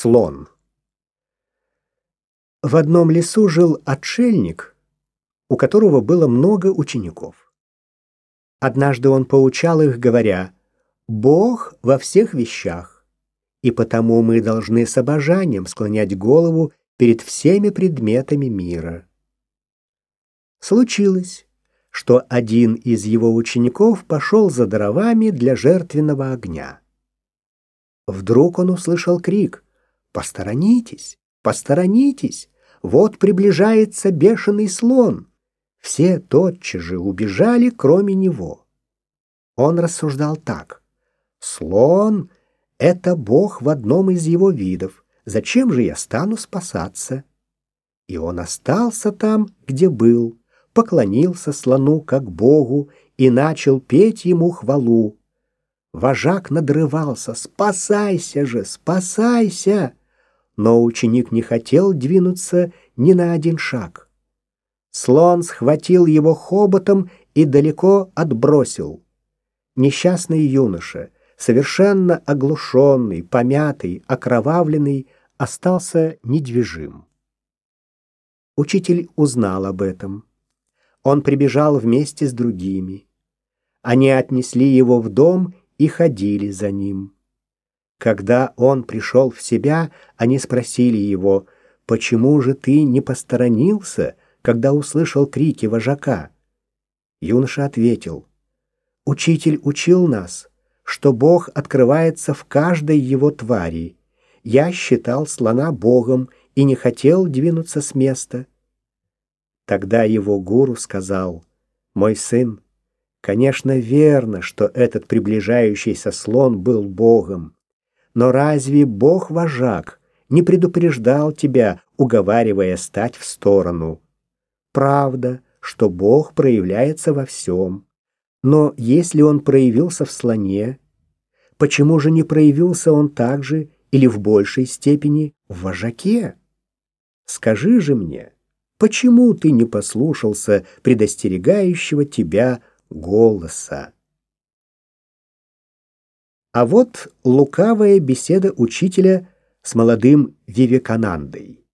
Слон. В одном лесу жил отшельник, у которого было много учеников. Однажды он поучал их, говоря, «Бог во всех вещах, и потому мы должны с обожанием склонять голову перед всеми предметами мира». Случилось, что один из его учеников пошел за дровами для жертвенного огня. Вдруг он услышал крик — Посторонитесь, посторонитесь, вот приближается бешеный слон. Все тотчас же убежали, кроме него. Он рассуждал так. Слон — это бог в одном из его видов. Зачем же я стану спасаться? И он остался там, где был, поклонился слону как богу и начал петь ему хвалу. Вожак надрывался «Спасайся же, спасайся!» Но ученик не хотел двинуться ни на один шаг. Слон схватил его хоботом и далеко отбросил. Несчастный юноша, совершенно оглушенный, помятый, окровавленный, остался недвижим. Учитель узнал об этом. Он прибежал вместе с другими. Они отнесли его в дом и ходили за ним. Когда он пришел в себя, они спросили его, «Почему же ты не посторонился, когда услышал крики вожака?» Юноша ответил, «Учитель учил нас, что Бог открывается в каждой его твари. Я считал слона Богом и не хотел двинуться с места». Тогда его гуру сказал, «Мой сын, конечно, верно, что этот приближающийся слон был Богом, но разве Бог-вожак не предупреждал тебя, уговаривая стать в сторону? Правда, что Бог проявляется во всем. Но если он проявился в слоне, почему же не проявился он также или в большей степени в вожаке? Скажи же мне, почему ты не послушался предостерегающего тебя голоса? А вот лукавая беседа учителя с молодым Вивеканандой.